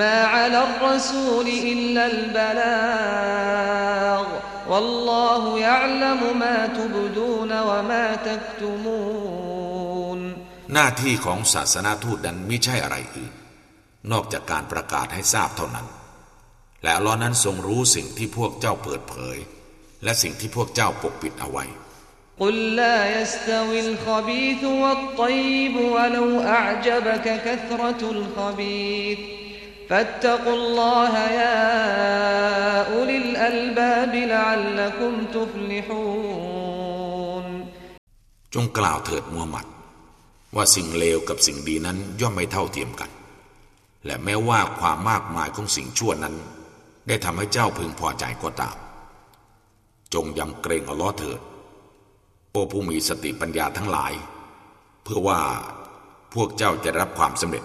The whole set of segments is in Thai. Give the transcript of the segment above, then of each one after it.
ما على الرسول إلا البلاغ والله يعلم ما تبدون وما تكتمون หน้าที่ของศาสนาทูตนั้นไม่ใช่อะไรอื่น นอกจากการประกาศให้ทราบเท่านั้น และอัลลอฮ์นั้นทรงรู้สิ่งที่พวกเจ้าเปิดเผย และสิ่งที่พวกเจ้าปกปิดเอาไว้ قل لا يستوي الخبيث والطيب ولو أعجبك كثرة الخبيث فاتقوا الله يا أولي الألباب لعلكم تفلحون จงกล่าวเถิดมูฮัมหมัด ว่าสิ่งเลวกับสิ่งดีนั้นย่อมไม่เท่าเทียมกัน และแม้ว่าความมากมายของสิ่งชั่วนั้น ได้ทำให้เจ้าพึงพอใจก็ตาม จงยำเกรงอัลลอฮ์เถิดโอ้ผู้มีสติปัญญาทั้งหลาย เพื่อว่าพวกเจ้าจะรับความสำเร็จ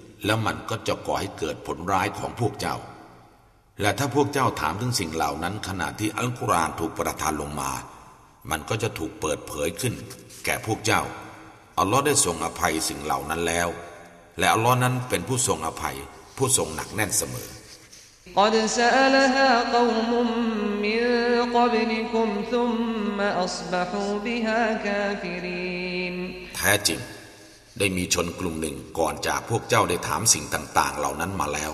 แล้วมันก็จะก่อให้เกิดผลร้ายของพวกเจ้า และถ้าพวกเจ้าถามถึงสิ่งเหล่านั้น ขณะที่อัลกุรอานถูกประทานลงมา มันก็จะถูกเปิดเผยขึ้น แก่พวกเจ้า อัลลอฮ์ได้ทรงอภัยสิ่งเหล่านั้นแล้ว และอัลลอฮ์นั้นเป็นผู้ทรงอภัย ผู้ทรงหนักแน่นเสมอ قد سألها قوم من قبلكم ثم أصبحوا بها كافرين แท้จริง ได้มีชนกลุ่มหนึ่งก่อนจากพวกเจ้าได้ถามสิ่งต่าง ๆ เหล่านั้นมาแล้ว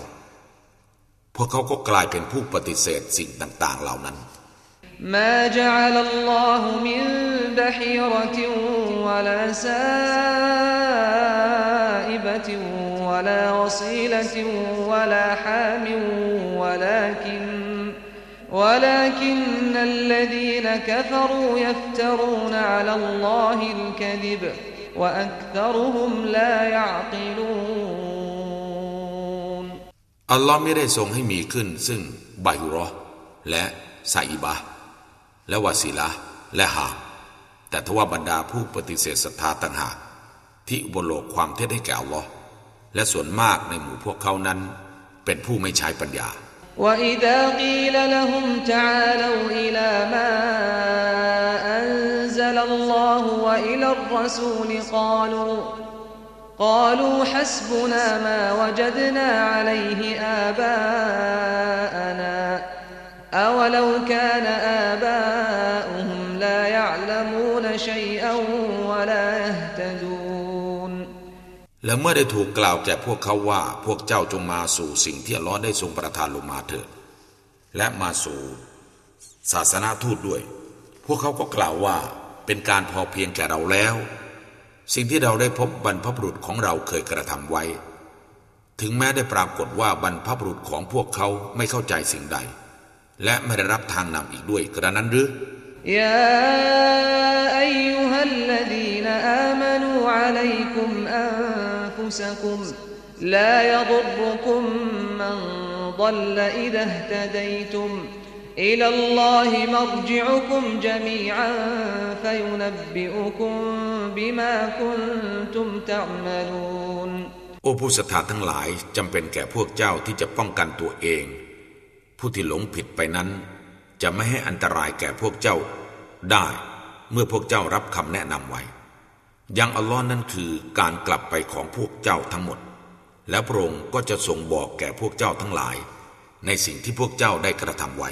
พวกเขาก็กลายเป็นผู้ปฏิเสธสิ่งต่าง ๆ เหล่านั้น ما جعل الله من بحيرة ولا سائبة ولا وصيلة ولا حام ولكن ولكن الذين كفروا يفترون على الله الكذب وأكثرهم لا يعقلون อัลลอฮ์ไม่ได้ทรงให้มีขึ้น ซึ่งไบรอและไซบะและวาสิละและหาแต่ทว่าบรรดาผู้ปฏิเสธศรัทธาต่างหากที่อุบโลกความเท็จให้แก่อัลลอฮ์และส่วนมากในหมู่พวกเขานั้น เป็นผู้ไม่ใช้ปัญญา وإذا قيل لهم تعالوا إلى ما الرسول قالوا قالوا حسبنا ما وجدنا عليه آباءنا أولو كان آباؤهم لا يعلمون شيئا ولا يهتدون และเมื่อได้ถูกกล่าวแก่พวกเขาว่าพวกเจ้าจงมาสู่สิ่งที่อัลลอฮ์ได้ทรงประทานลงมาเถิดและมาสู่ศาสนาทูตด้วย พวกเขาก็กล่าวว่า เป็นการพอเพียงแก่เราแล้ว สิ่งที่เราได้พบบรรพบุรุษของเราเคยกระทำไว้ ถึงแม้ได้ปรากฏว่าบรรพบุรุษของพวกเขาไม่เข้าใจสิ่งใด และไม่ได้รับทางนำอีกด้วย กระนั้นหรือ يا أيها الذين آمنوا عليكم أنفسكم لا يضركم من ضل إذا اهتديتم إلى الله مرجعكم جميعا فينبئكم بما كنتم تعملون โอ้ผู้ศรัทธาทั้งหลายจำเป็นแก่พวกเจ้าที่จะป้องกันตัวเอง ผู้ที่หลงผิดไปนั้น จะไม่ให้อันตรายแก่พวกเจ้าได้ เมื่อพวกเจ้ารับคำแนะนำไว้ ยังอัลลอฮ์นั่นคือการกลับไปของพวกเจ้าทั้งหมด แล้วพระองค์ก็จะทรงบอกแก่พวกเจ้าทั้งหลาย ในสิ่งที่พวกเจ้าได้กระทำไว้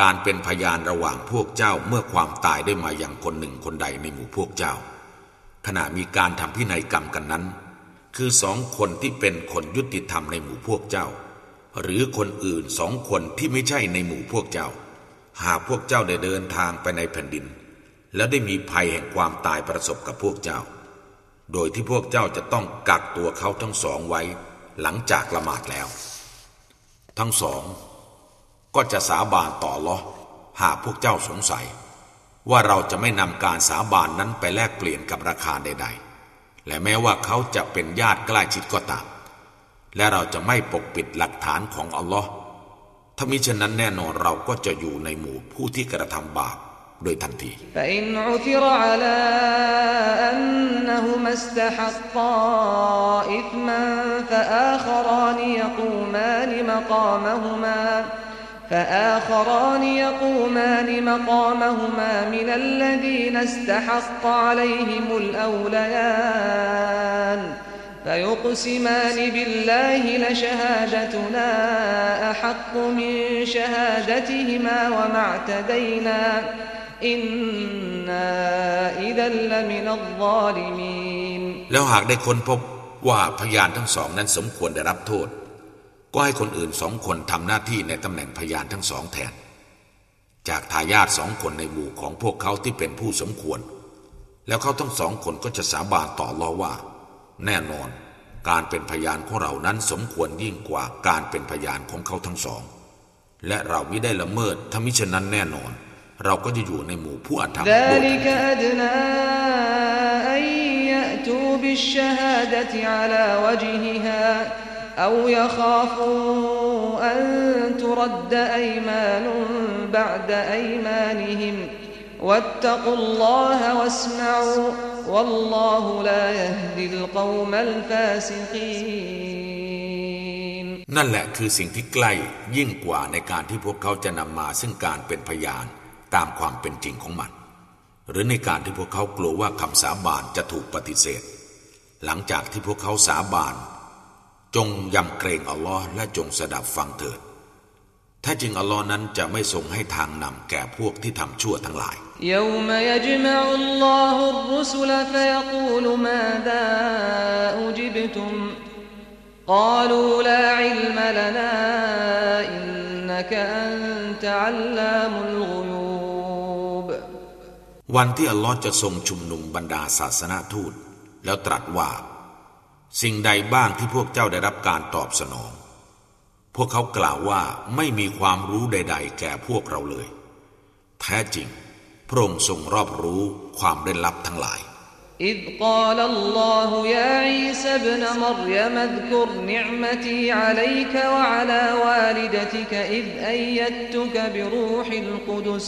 การเป็นพยานระหว่างพวกเจ้าเมื่อความตายได้มาอย่างคนหนึ่งคนใดในหมู่พวกเจ้า ขณะมีการทำพินัยกรรมกันนั้น คือสองคนที่เป็นคนยุติธรรมในหมู่พวกเจ้า หรือคนอื่นสองคนที่ไม่ใช่ในหมู่พวกเจ้า หากพวกเจ้าได้เดินทางไปในแผ่นดิน แล้วได้มีภัยแห่งความตายประสบกับพวกเจ้า โดยที่พวกเจ้าจะต้องกักตัวเขาทั้งสองไว้ หลังจากละหมาดแล้ว ทั้งสอง ก็จะสาบานต่อลอหากพวกเจ้าสงสัย ว่าเราจะไม่นำการสาบานนั้นไปแลกเปลี่ยนกับราคาใด ๆ และแม้ว่าเขาจะเป็นญาติใกล้ชิดก็ตาม และเราจะไม่ปกปิดหลักฐานของอัลลอฮ์ถ้ามิฉะนั้นแน่นอนเราก็จะอยู่ในหมู่ผู้ที่กระทำบาปโดยทันที على أنهما استحقا إثما فآخران يقومان مقامهما فآخران يقومان مقامهما من الذين استحق عليهم الأوليان فيقسمان بالله لشهادتنا أحق من شهادتهما وما اعتدينا إنا إذا لمن الظالمين แล้วหากได้ค้นพบว่าพยานทั้งสองนั้นสมควรได้รับโทษ ก็ให้คนอื่นสองคนทำหน้าที่ในตำแหน่งพยานทั้งสองแทน จากทายาทสองคนในหมู่ของพวกเขาที่เป็นผู้สมควร แล้วเขาทั้งสองคนก็จะสาบานต่อรอว่า แน่นอน การเป็นพยานของเรานั้นสมควรยิ่งกว่าการเป็นพยานของเขาทั้งสอง และเราไม่ได้ละเมิดถ้ามิฉะนั้นแน่นอน เราก็จะอยู่ในหมู่ผู้อันธรรมโดยทันที أدنى أن يأتوا بالشهادة على وجهها أو يخافوا أن ترد أيمان بعد أيمانهم واتقوا الله واسمعوا والله لا يهدي القوم الفاسقين นั่นแหละคือสิ่งที่ใกล้ยิ่งกว่าในการที่พวกเขาจะนำมาซึ่งการเป็นพยานตามความเป็นจริงของมัน หรือในการที่พวกเขากลัวว่าคำสาบานจะถูกปฏิเสธ หลังจากที่พวกเขาสาบาน จงยำเกรงอัลลอฮ์และจงสดับฟังเถิดแท้จริงอัลลอฮ์นั้นจะไม่ทรงให้ทางนำแก่พวกที่ทำชั่วทั้งหลาย يوم يجمع الله الرسل فيقول ماذا أجبتم قالوا لا علم لنا إنك أنت علام الغيوب วันที่อัลลอฮ์จะทรงชุมนุมบรรดาศาสนาทูต แล้วตรัสว่า สิ่งใดบ้างที่พวกเจ้าได้รับการตอบสนอง พวกเขากล่าวว่าไม่มีความรู้ใด ๆ แก่พวกเราเลย แท้จริง พระองค์ทรงรอบรู้ความเร้นลับทั้งหลาย إذ قال الله يا عيسى ابن مريم اذكر نعمتي عليك وعلى والدتك إذ أيدتك بروح القدس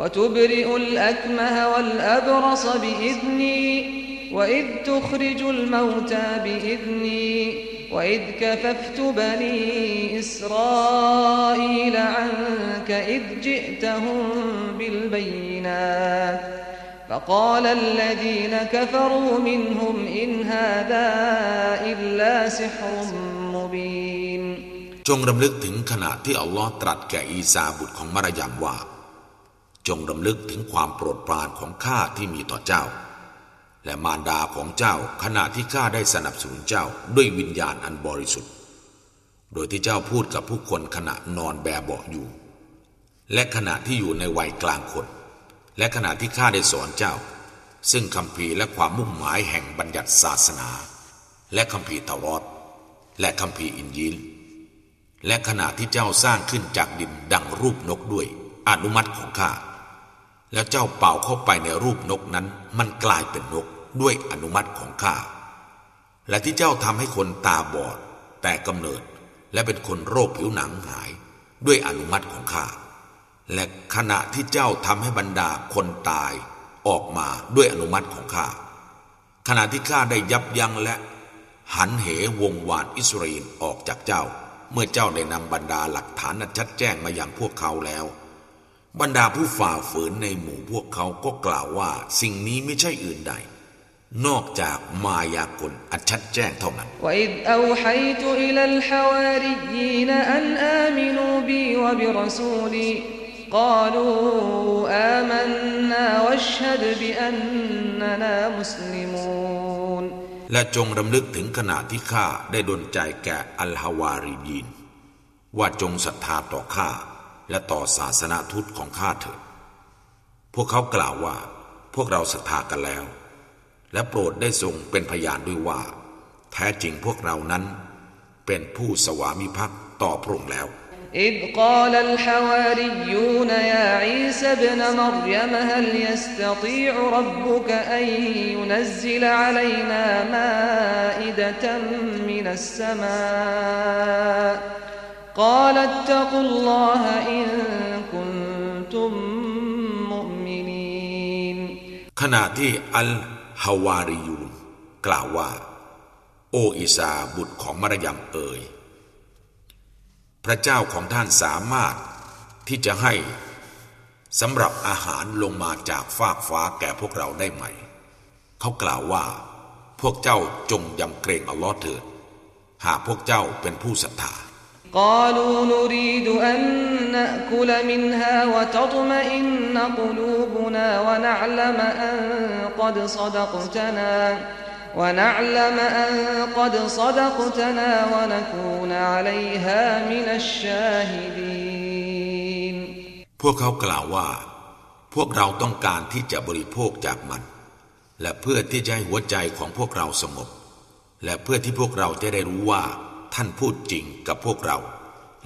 وتبرئ الأكمه والأبرص بإذني وإذ تخرج الموتى بإذني وإذ كففت بني إسرائيل عنك إذ جئتهم بالبينات فقال الذين كفروا منهم إن هذا إلا سحر مبين จงรำลึกถึงขณะที่อัลลอฮ์ตรัสแก่อีสาบุตรของมารยามว่า จงรำลึกถึงความโปรดปรานของข้าที่มีต่อเจ้า และมารดาของเจ้าขณะที่ข้าได้สนับสนุนเจ้าด้วยวิญญาณอันบริสุทธิ์ โดยที่เจ้าพูดกับผู้คนขณะนอนแบเบาอยู่ และขณะที่อยู่ในวัยกลางคน และขณะที่ข้าได้สอนเจ้า ซึ่งคำพีและความมุ่งหมายแห่งบัญญัติศาสนา และคำพีเตารอดและคำพีอินยีลและขณะที่เจ้าสร้างขึ้นจากดินดังรูปนกด้วย อนุมัติของข้า แล้วเจ้าเป่าเข้าไปในรูปนกนั้น มันกลายเป็นนกด้วยอนุมัติของข้า และที่เจ้าทำให้คนตาบอด แต่กำเนิดและเป็นคนโรคผิวหนังหาย ด้วยอนุมัติของข้า และขณะที่เจ้าทำให้บรรดาคนตายออกมาด้วยอนุมัติของข้า ขณะที่ข้าได้ยับยั้งและหันเหวงวานอิสราเอลออกจากเจ้า เมื่อเจ้าได้นำบรรดาหลักฐานชัดแจ้งมาอย่างพวกเขาแล้ว บรรดาผู้ฝ่าฝืนในหมู่พวกเขาก็กล่าวว่าสิ่งนี้ไม่ใช่อื่นใด นอกจากมายากลอันชัดแจ้งเท่านั้นและจงรำลึกถึงขณะที่ข้าได้ดนใจแก่อัลฮาวารียีน ว่าจงศรัทธาต่อข้า และต่อศาสนาทูตของข้าเถิด พวกเขากล่าวว่า พวกเราศรัทธากันแล้ว และโปรดได้ทรงเป็นพยานด้วยว่า แท้จริงพวกเรานั้น เป็นผู้สวามิภักดิ์ต่อพระองค์แล้ว إذ قال الحواريون يا عيسى ابن مريم هل يستطيع ربك أن ينزل علينا مائدة من السماء قال اتقوا الله إن كنتم مؤمنين ขณะที่อัลฮาวาริยูน กล่าวว่า โออิสาบุตรของมารยมเอ่ยพระเจ้าของท่านสามารถที่จะให้สำหรับอาหารลงมาจากฟากฟ้าแก่พวกเราได้ไหม เขากล่าวว่า พวกเจ้าจงยำเกรงอัลลอฮ์เถิด หากพวกเจ้าเป็นผู้ศรัทธา قالوا نريد أن نأكل منها وتطمئن قلوبنا ونعلم أن قد صدقتنا ونعلم أن قد صدقتنا ونكون عليها من الشاهدين พวกเขากล่าวว่า พวกเราต้องการที่จะบริโภคจากมัน และเพื่อที่จะให้หัวใจของพวกเราสงบ และเพื่อที่พวกเราจะได้รู้ว่า ท่านพูดจริงกับพวกเรา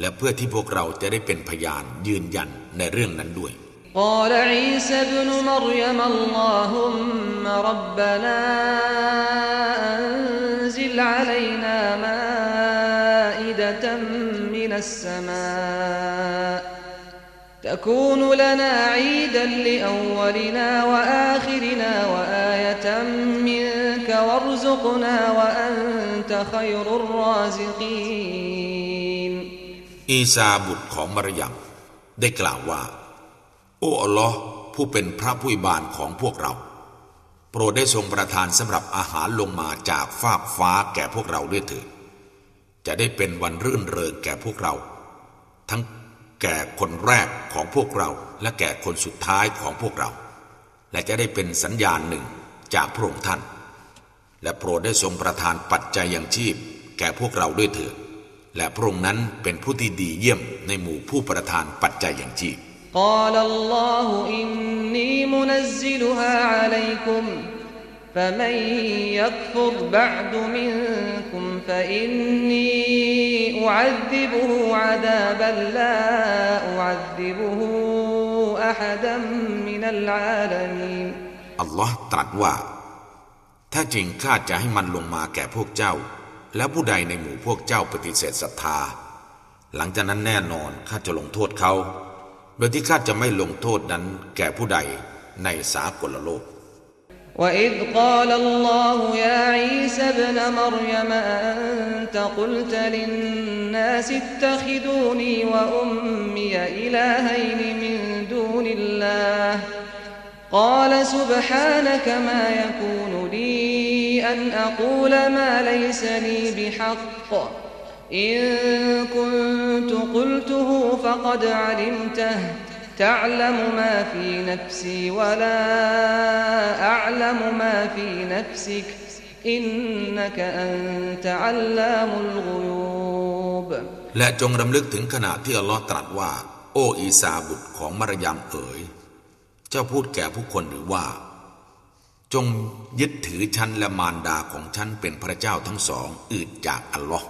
และเพื่อที่พวกเราจะได้เป็นพยานยืนยันในเรื่องนั้นด้วย قال عيسى ابن مريم اللهم ربنا أنزل علينا مائدة من السماء تكون لنا عيدا لأولنا وآخرنا وآية منك وارزقنا وأنت خير الرازقين อีซาบุตรของมารยมได้กล่าวว่า โอ้อัลลอฮ์ผู้เป็นพระผู้บานของพวกเรา โปรดได้ทรงประทานสำหรับอาหารลงมาจากฟากฟ้าแก่พวกเราด้วยเถิดจะได้เป็นวันรื่นเริงแก่พวกเรา ทั้งแก่คนแรกของพวกเราและแก่คนสุดท้ายของพวกเรา และจะได้เป็นสัญญาณหนึ่งจากพระองค์ท่าน และโปรดได้ทรงประทานปัจจัยยังชีพ แก่พวกเราด้วยเถิดและพระองค์นั้นเป็นผู้ที่ดีเยี่ยมในหมู่ผู้ประทานปัจจัยยังชีพ قال الله إني منزلها عليكم فمن يكفر بعد منكم فإني أعذبه عذابا لا أعذبه أحدا من العالمين อัลลอฮ์ตรัสว่า ถ้าจริงข้าจะให้มันลงมาแก่พวกเจ้า แล้วผู้ใดในหมู่พวกเจ้าปฏิเสธศรัทธา หลังจากนั้นแน่นอนข้าจะลงโทษเขา โดยที่ข้าจะไม่ลงโทษนั้นแก่ผู้ใดในสากลโลก وإذ قال الله يا عيسى ابن مريم أنت قلت للناس اتخذوني وأمي إلهين من دون الله قال سبحانك ما يكون لي أن أقول ما ليس لي بحق إن كنت قلته فقد علمته تعلم ما في نفسي ولا أعلم ما في نفسك إنك أنت علام الغيوب และจงรำลึกถึงขณะที่อัลลอฮ์ตรัสว่า โอ้อีสาบุตรของมารยามเอ๋ย เจ้าพูดแก่ผู้คนหรือว่า จงยึดถือฉันและมารดาของฉันเป็นพระเจ้าทั้งสองอื่นจากอัลลอฮ์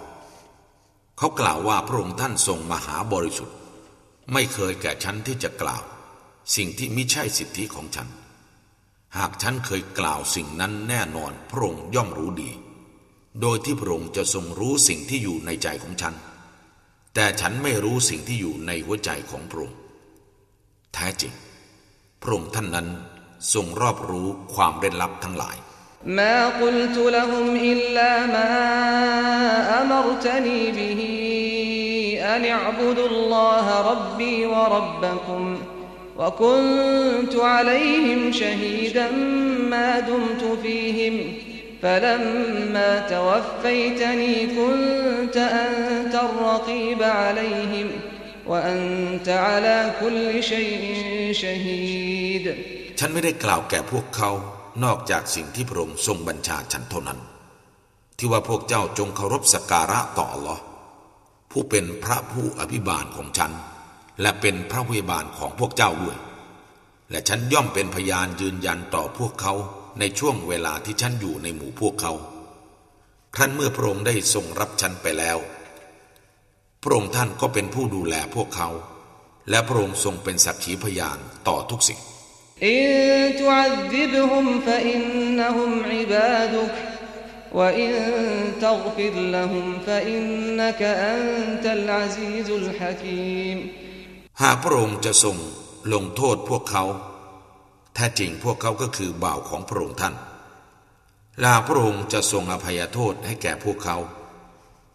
เขากล่าวว่าพระองค์ท่านทรงมหาบริสุทธิ์ ไม่เคยแก่ฉันที่จะกล่าว สิ่งที่ไม่ใช่สิทธิของฉัน หากฉันเคยกล่าวสิ่งนั้นแน่นอนพระองค์ย่อมรู้ดี โดยที่พระองค์จะทรงรู้สิ่งที่อยู่ในใจของฉัน แต่ฉันไม่รู้สิ่งที่อยู่ในหัวใจของพระองค์แท้จริง พระองค์ท่านนั้นทรงรอบรู้ความเร้นลับทั้งหลาย ما قلت لهم إلا ما أمرتني به أن اعبدوا الله ربي وربكم وكنت عليهم شهيدا ما دمت فيهم فلما توفيتني كنت أنت الرقيب عليهم وأنت على كل شيء شهيد ฉันไม่ได้กล่าวแก่พวกเขานอกจากสิ่งที่พระองค์ทรงบัญชาฉันเท่านั้น ที่ว่าพวกเจ้าจงเคารพสักการะต่ออัลลอฮ์ผู้เป็นพระผู้อภิบาลของฉัน และเป็นพระผู้อภิบาลของพวกเจ้าด้วย และฉันย่อมเป็นพยานยืนยันต่อพวกเขาในช่วงเวลาที่ฉันอยู่ในหมู่พวกเขา ครั้นเมื่อพระองค์ได้ทรงรับฉันไปแล้ว พระองค์ท่านก็เป็นผู้ดูแลพวกเขา และพระองค์ทรงเป็นสักขีพยานต่อทุกสิ่งหากพระองค์จะทรงลงโทษพวกเขาแท้จริงพวกเขาก็คือบ่าวของพระองค์ท่านลาพระองค์จะทรงอภัยโทษให้แก่พวกเขา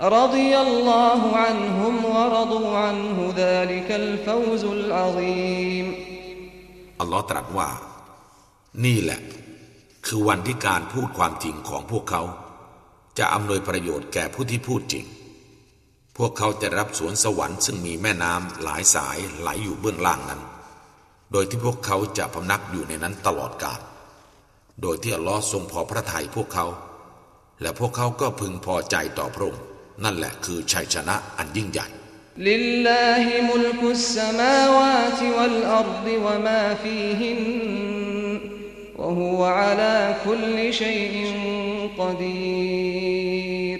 رضي الله عنهم ورضوا عنه ذلك الفوز العظيم อัลลอฮ์ตรัสว่า นี่แหละ คือวันที่การพูดความจริงของพวกเขา จะอำนวยประโยชน์แก่ผู้ที่พูดจริง พวกเขาจะรับสวนสวรรค์ซึ่งมีแม่น้ำหลายสายไหลอยู่เบื้องล่างนั้น โดยที่พวกเขาจะพำนักอยู่ในนั้นตลอดกาล โดยที่อัลลอฮ์ทรงพอพระทัยพวกเขา และพวกเขาก็พึงพอใจต่อพระองค์ นั่นแหละคือชัยชนะอันยิ่งใหญ่ لله ملك السماوات والأرض وما فيهن وهو على كل شيء قدير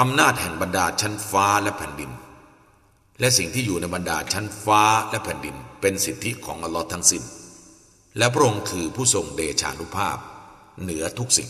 อำนาจแห่งบรรดาชั้นฟ้าและแผ่นดิน และสิ่งที่อยู่ในบรรดาชั้นฟ้าและแผ่นดิน เป็นสิทธิของอัลลอฮ์ทั้งสิ้น และพระองค์คือผู้ทรงเดชานุภาพ เหนือทุกสิ่ง